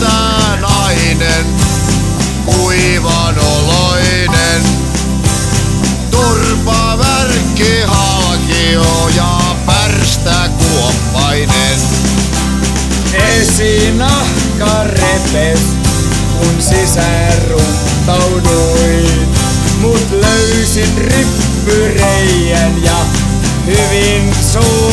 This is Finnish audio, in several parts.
tää nainen, kuivan oloinen. Turpa värkki halkio ja pärstä kuoppainen. Esinahka repes, kun sisään ruttauduin. Mut löysin rippyreijän ja hyvin suoriduin.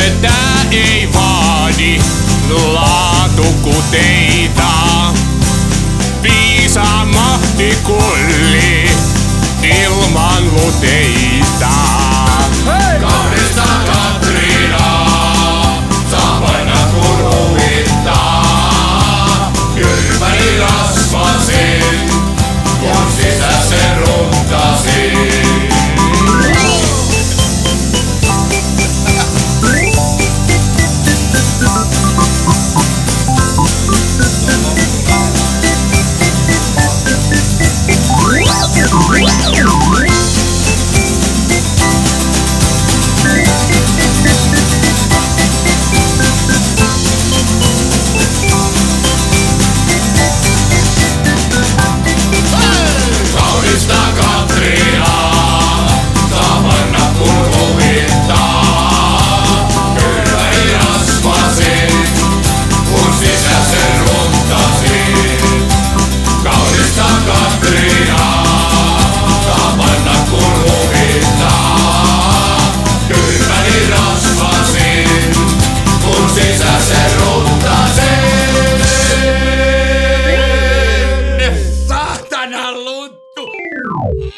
työtä ei vaadi laatukuteita. Viisa mahtikulli ilman luteita. Hei! Yeah.